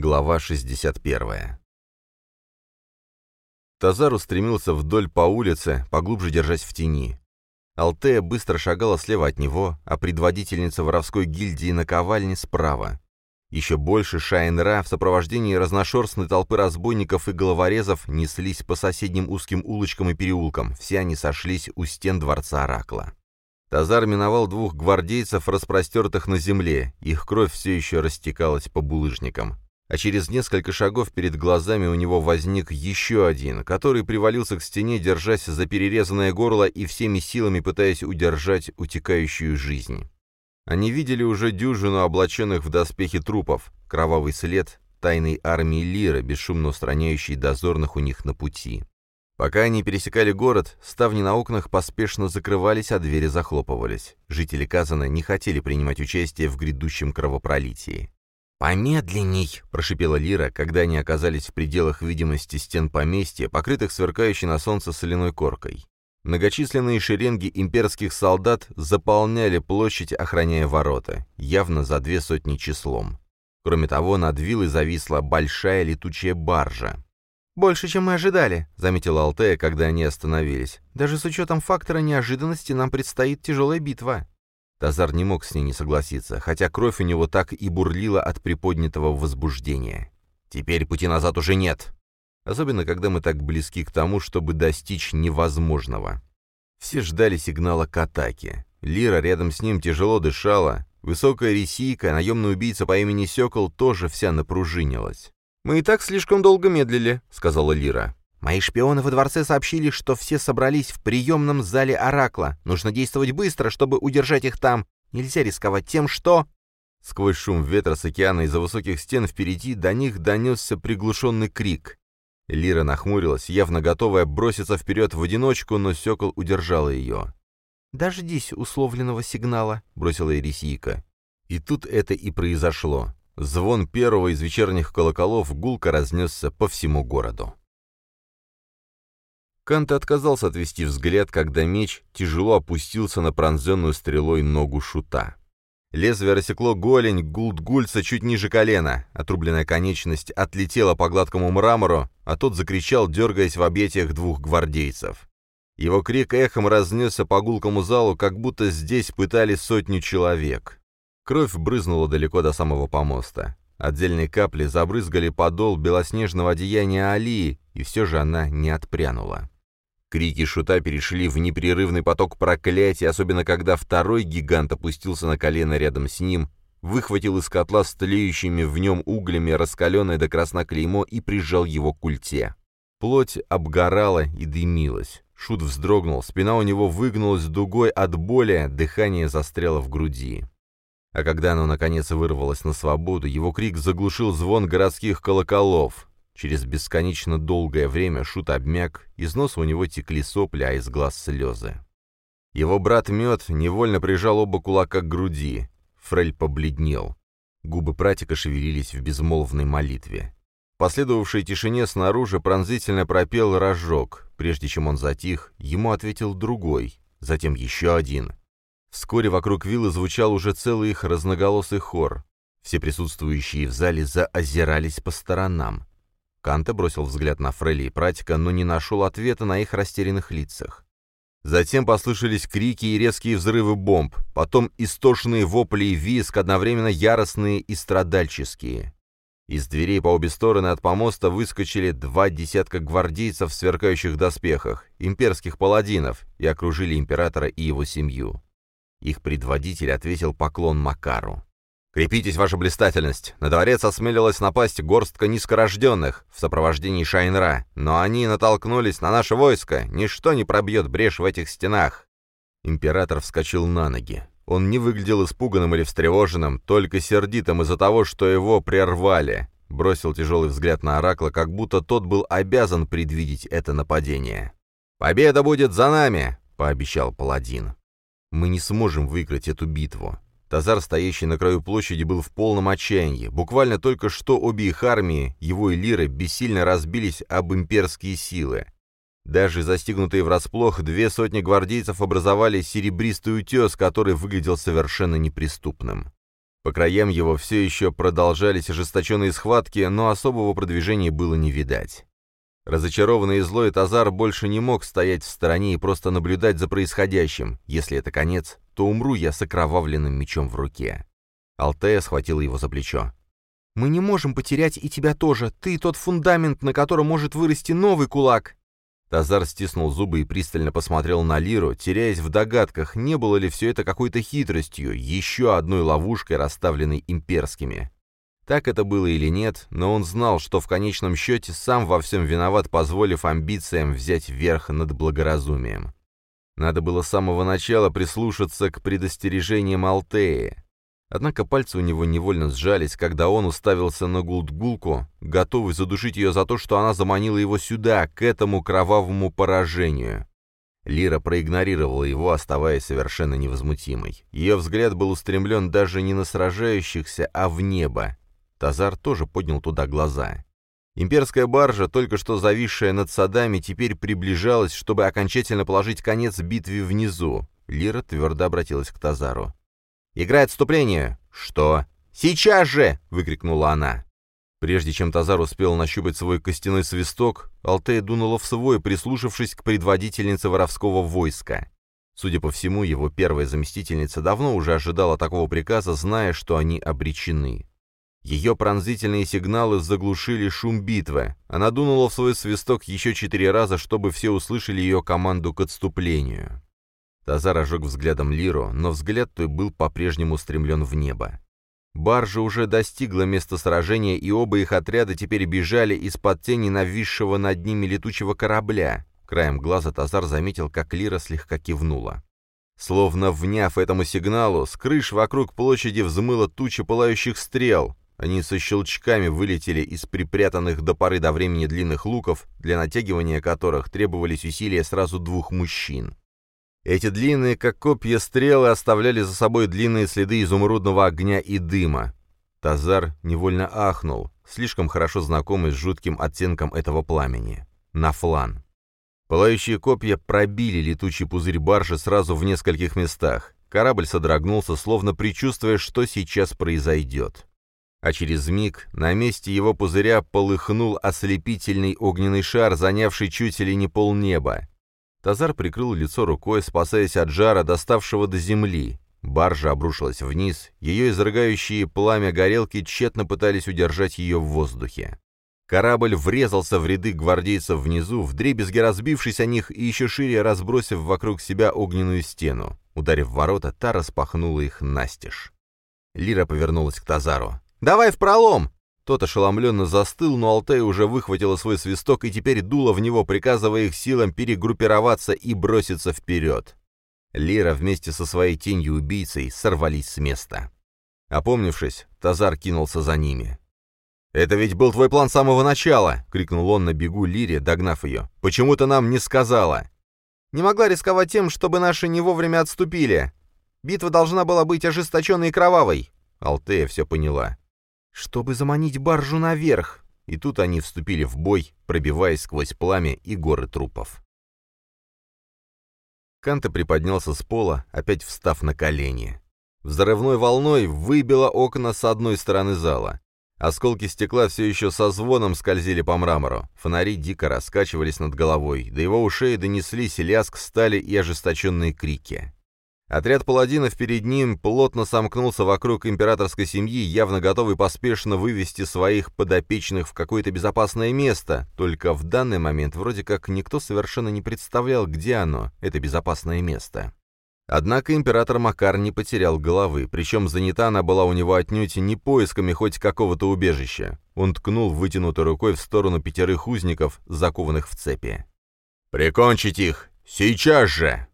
Глава 61. Тазар устремился вдоль по улице, поглубже держась в тени. Алтея быстро шагала слева от него, а предводительница воровской гильдии наковальни справа. Еще больше Шайн-Ра в сопровождении разношерстной толпы разбойников и головорезов неслись по соседним узким улочкам и переулкам, все они сошлись у стен дворца Оракла. Тазар миновал двух гвардейцев, распростертых на земле, их кровь все еще растекалась по булыжникам а через несколько шагов перед глазами у него возник еще один, который привалился к стене, держась за перерезанное горло и всеми силами пытаясь удержать утекающую жизнь. Они видели уже дюжину облаченных в доспехи трупов, кровавый след тайной армии Лира, бесшумно устраняющей дозорных у них на пути. Пока они пересекали город, ставни на окнах поспешно закрывались, а двери захлопывались. Жители Казана не хотели принимать участие в грядущем кровопролитии. «Помедленней!» — прошипела Лира, когда они оказались в пределах видимости стен поместья, покрытых сверкающей на солнце соляной коркой. Многочисленные шеренги имперских солдат заполняли площадь, охраняя ворота, явно за две сотни числом. Кроме того, над виллой зависла большая летучая баржа. «Больше, чем мы ожидали», — заметила Алтея, когда они остановились. «Даже с учетом фактора неожиданности нам предстоит тяжелая битва». Тазар не мог с ней не согласиться, хотя кровь у него так и бурлила от приподнятого возбуждения. «Теперь пути назад уже нет!» Особенно, когда мы так близки к тому, чтобы достичь невозможного. Все ждали сигнала к атаке. Лира рядом с ним тяжело дышала. Высокая ресийка, наемный убийца по имени Сёкол, тоже вся напружинилась. «Мы и так слишком долго медлили», — сказала Лира. Мои шпионы во дворце сообщили, что все собрались в приемном зале Оракла. Нужно действовать быстро, чтобы удержать их там. Нельзя рисковать тем, что...» Сквозь шум ветра с океана из-за высоких стен впереди до них донесся приглушенный крик. Лира нахмурилась, явно готовая броситься вперед в одиночку, но Сёкол удержала ее. «Дождись условленного сигнала», — бросила Ересийка. И тут это и произошло. Звон первого из вечерних колоколов гулко разнесся по всему городу. Кант отказался отвести взгляд, когда меч тяжело опустился на пронзенную стрелой ногу шута. Лезвие рассекло голень гулдгульца чуть ниже колена, отрубленная конечность отлетела по гладкому мрамору, а тот закричал, дергаясь в объятиях двух гвардейцев. Его крик эхом разнесся по гулкому залу, как будто здесь пытали сотню человек. Кровь брызнула далеко до самого помоста. Отдельные капли забрызгали подол белоснежного одеяния Алии, и все же она не отпрянула. Крики шута перешли в непрерывный поток проклятий, особенно когда второй гигант опустился на колено рядом с ним, выхватил из котла с тлеющими в нем углями раскаленное до красна клеймо и прижал его к культе. Плоть обгорала и дымилась. Шут вздрогнул, спина у него выгнулась дугой от боли, дыхание застряло в груди. А когда оно наконец вырвалось на свободу, его крик заглушил звон городских колоколов. Через бесконечно долгое время Шут обмяк, из носа у него текли сопли, а из глаз слезы. Его брат Мед невольно прижал оба кулака к груди. Фрель побледнел. Губы пратика шевелились в безмолвной молитве. В последовавшей тишине снаружи пронзительно пропел рожок. Прежде чем он затих, ему ответил другой, затем еще один. Вскоре вокруг виллы звучал уже целый их разноголосый хор. Все присутствующие в зале заозирались по сторонам. Канта бросил взгляд на Фрелли и Пратика, но не нашел ответа на их растерянных лицах. Затем послышались крики и резкие взрывы бомб, потом истошные вопли и визг, одновременно яростные и страдальческие. Из дверей по обе стороны от помоста выскочили два десятка гвардейцев в сверкающих доспехах, имперских паладинов, и окружили императора и его семью. Их предводитель ответил поклон Макару. «Крепитесь, ваша блистательность! На дворец осмелилась напасть горстка низкорожденных в сопровождении Шайнра, но они натолкнулись на наше войско, ничто не пробьет брешь в этих стенах!» Император вскочил на ноги. Он не выглядел испуганным или встревоженным, только сердитым из-за того, что его прервали. Бросил тяжелый взгляд на Оракла, как будто тот был обязан предвидеть это нападение. «Победа будет за нами!» — пообещал паладин. «Мы не сможем выиграть эту битву. Тазар, стоящий на краю площади, был в полном отчаянии. Буквально только что обе их армии, его и Лиры, бессильно разбились об имперские силы. Даже застигнутые врасплох, две сотни гвардейцев образовали серебристый утес, который выглядел совершенно неприступным. По краям его все еще продолжались ожесточенные схватки, но особого продвижения было не видать. Разочарованный и злой Тазар больше не мог стоять в стороне и просто наблюдать за происходящим. Если это конец, то умру я с окровавленным мечом в руке. Алтея схватила его за плечо. «Мы не можем потерять и тебя тоже. Ты тот фундамент, на котором может вырасти новый кулак». Тазар стиснул зубы и пристально посмотрел на Лиру, теряясь в догадках, не было ли все это какой-то хитростью, еще одной ловушкой, расставленной имперскими. Так это было или нет, но он знал, что в конечном счете сам во всем виноват, позволив амбициям взять верх над благоразумием. Надо было с самого начала прислушаться к предостережениям Алтеи. Однако пальцы у него невольно сжались, когда он уставился на Гулдгулку, готовый задушить ее за то, что она заманила его сюда, к этому кровавому поражению. Лира проигнорировала его, оставаясь совершенно невозмутимой. Ее взгляд был устремлен даже не на сражающихся, а в небо. Тазар тоже поднял туда глаза. Имперская баржа, только что зависшая над садами, теперь приближалась, чтобы окончательно положить конец битве внизу. Лира твердо обратилась к Тазару. «Играй отступление!» «Что?» «Сейчас же!» — выкрикнула она. Прежде чем Тазар успел нащупать свой костяной свисток, Алтея дунула в свой, прислушавшись к предводительнице воровского войска. Судя по всему, его первая заместительница давно уже ожидала такого приказа, зная, что они обречены. Ее пронзительные сигналы заглушили шум битвы. Она дунула в свой свисток еще четыре раза, чтобы все услышали ее команду к отступлению. Тазар ожег взглядом Лиру, но взгляд той был по-прежнему устремлен в небо. Баржа уже достигла места сражения, и оба их отряда теперь бежали из-под тени нависшего над ними летучего корабля. Краем глаза Тазар заметил, как Лира слегка кивнула. Словно вняв этому сигналу, с крыш вокруг площади взмыла туча пылающих стрел. Они со щелчками вылетели из припрятанных до поры до времени длинных луков, для натягивания которых требовались усилия сразу двух мужчин. Эти длинные, как копья стрелы, оставляли за собой длинные следы изумрудного огня и дыма. Тазар невольно ахнул, слишком хорошо знакомый с жутким оттенком этого пламени. Нафлан. Пылающие копья пробили летучий пузырь баржи сразу в нескольких местах. Корабль содрогнулся, словно предчувствуя, что сейчас произойдет. А через миг на месте его пузыря полыхнул ослепительный огненный шар, занявший чуть ли не полнеба. Тазар прикрыл лицо рукой, спасаясь от жара, доставшего до земли. Баржа обрушилась вниз, ее изрыгающие пламя горелки тщетно пытались удержать ее в воздухе. Корабль врезался в ряды гвардейцев внизу, вдребезги разбившись о них и еще шире разбросив вокруг себя огненную стену. Ударив ворота, та распахнула их настежь. Лира повернулась к Тазару. «Давай в пролом!» Тот ошеломленно застыл, но Алтай уже выхватила свой свисток и теперь дула в него, приказывая их силам перегруппироваться и броситься вперед. Лира вместе со своей тенью-убийцей сорвались с места. Опомнившись, Тазар кинулся за ними. «Это ведь был твой план с самого начала!» — крикнул он на бегу Лире, догнав ее. «Почему ты нам не сказала?» «Не могла рисковать тем, чтобы наши не вовремя отступили. Битва должна была быть ожесточенной и кровавой». Алтея все поняла чтобы заманить баржу наверх. И тут они вступили в бой, пробиваясь сквозь пламя и горы трупов. Канта приподнялся с пола, опять встав на колени. Взрывной волной выбило окна с одной стороны зала. Осколки стекла все еще со звоном скользили по мрамору. Фонари дико раскачивались над головой. До его ушей донеслись лязг стали и ожесточенные крики. Отряд паладинов перед ним плотно сомкнулся вокруг императорской семьи, явно готовый поспешно вывести своих подопечных в какое-то безопасное место, только в данный момент вроде как никто совершенно не представлял, где оно, это безопасное место. Однако император Макар не потерял головы, причем занята она была у него отнюдь не поисками хоть какого-то убежища. Он ткнул вытянутой рукой в сторону пятерых узников, закованных в цепи. «Прикончить их! Сейчас же!»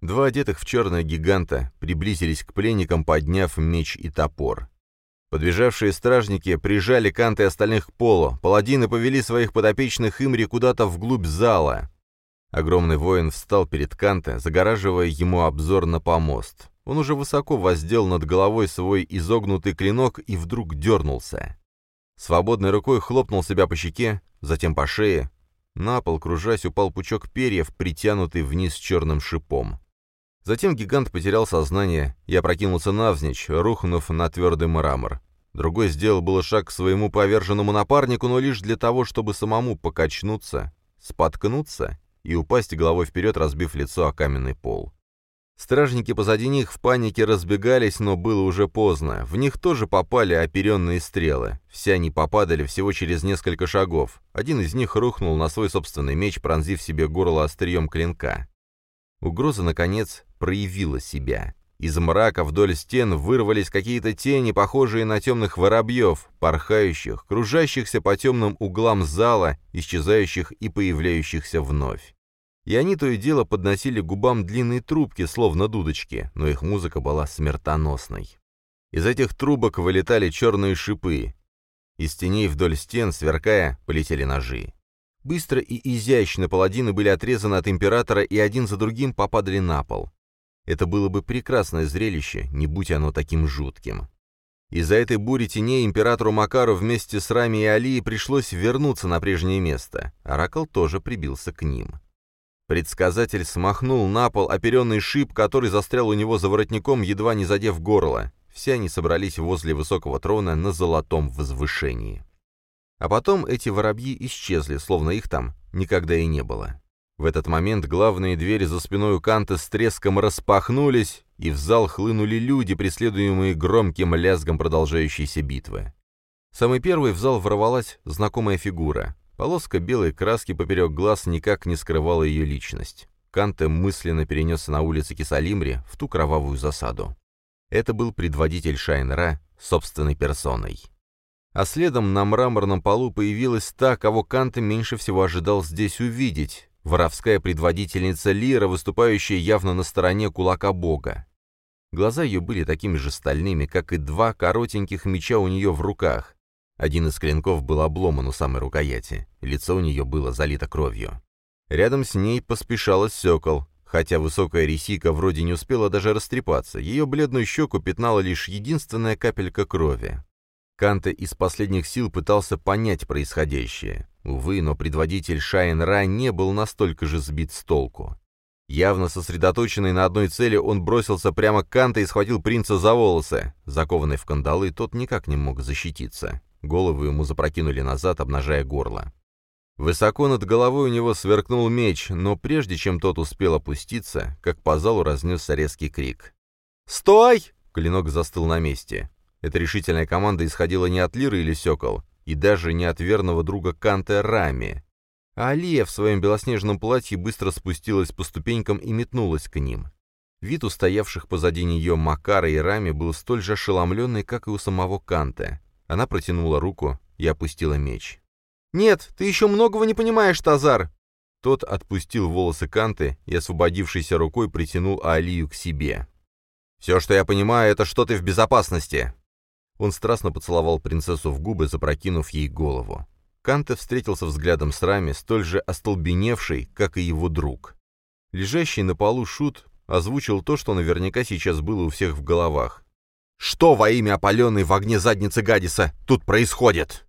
Два одетых в черное гиганта приблизились к пленникам, подняв меч и топор. Подбежавшие стражники прижали Канта и остальных к полу, паладины повели своих подопечных Имри куда-то вглубь зала. Огромный воин встал перед Канте, загораживая ему обзор на помост. Он уже высоко воздел над головой свой изогнутый клинок и вдруг дернулся. Свободной рукой хлопнул себя по щеке, затем по шее. На пол, кружась, упал пучок перьев, притянутый вниз черным шипом. Затем гигант потерял сознание и опрокинулся навзничь, рухнув на твердый мрамор. Другой сделал было шаг к своему поверженному напарнику, но лишь для того, чтобы самому покачнуться, споткнуться и упасть головой вперед, разбив лицо о каменный пол. Стражники позади них в панике разбегались, но было уже поздно. В них тоже попали оперенные стрелы. Все они попадали всего через несколько шагов. Один из них рухнул на свой собственный меч, пронзив себе горло острием клинка. Угроза, наконец, проявила себя. Из мрака вдоль стен вырвались какие-то тени, похожие на темных воробьев, порхающих, кружащихся по темным углам зала, исчезающих и появляющихся вновь и они то и дело подносили губам длинные трубки, словно дудочки, но их музыка была смертоносной. Из этих трубок вылетали черные шипы. Из теней вдоль стен, сверкая, полетели ножи. Быстро и изящно паладины были отрезаны от императора и один за другим попадали на пол. Это было бы прекрасное зрелище, не будь оно таким жутким. Из-за этой бури теней императору Макару вместе с Рами и Алией пришлось вернуться на прежнее место. Оракл тоже прибился к ним. Предсказатель смахнул на пол оперенный шип, который застрял у него за воротником, едва не задев горло. Все они собрались возле высокого трона на золотом возвышении. А потом эти воробьи исчезли, словно их там никогда и не было. В этот момент главные двери за спиной у Канта с треском распахнулись, и в зал хлынули люди, преследуемые громким лязгом продолжающейся битвы. Самой первой в зал ворвалась знакомая фигура. Полоска белой краски поперек глаз никак не скрывала ее личность. Канте мысленно перенесся на улице Кисалимри в ту кровавую засаду. Это был предводитель Шайнера собственной персоной. А следом на мраморном полу появилась та, кого Канте меньше всего ожидал здесь увидеть, воровская предводительница Лира, выступающая явно на стороне кулака бога. Глаза ее были такими же стальными, как и два коротеньких меча у нее в руках, один из клинков был обломан у самой рукояти, лицо у нее было залито кровью. Рядом с ней поспешала Сёкол, хотя высокая ресика вроде не успела даже растрепаться, ее бледную щеку пятнала лишь единственная капелька крови. Канте из последних сил пытался понять происходящее. Увы, но предводитель Шайн Ра не был настолько же сбит с толку. Явно сосредоточенный на одной цели, он бросился прямо к Канте и схватил принца за волосы. Закованный в кандалы, тот никак не мог защититься. Голову ему запрокинули назад, обнажая горло. Высоко над головой у него сверкнул меч, но прежде чем тот успел опуститься, как по залу разнесся резкий крик. «Стой!» — клинок застыл на месте. Эта решительная команда исходила не от Лиры или Сёкол, и даже не от верного друга Канте Рами. А Алия в своем белоснежном платье быстро спустилась по ступенькам и метнулась к ним. Вид у стоявших позади нее Макара и Рами был столь же ошеломленный, как и у самого Канте. Она протянула руку и опустила меч. «Нет, ты еще многого не понимаешь, Тазар!» Тот отпустил волосы Канты и, освободившейся рукой, притянул Алию к себе. «Все, что я понимаю, это что ты в безопасности!» Он страстно поцеловал принцессу в губы, запрокинув ей голову. Канте встретился взглядом с Рами, столь же остолбеневший, как и его друг. Лежащий на полу шут озвучил то, что наверняка сейчас было у всех в головах. Что во имя опаленной в огне задницы Гадиса тут происходит?»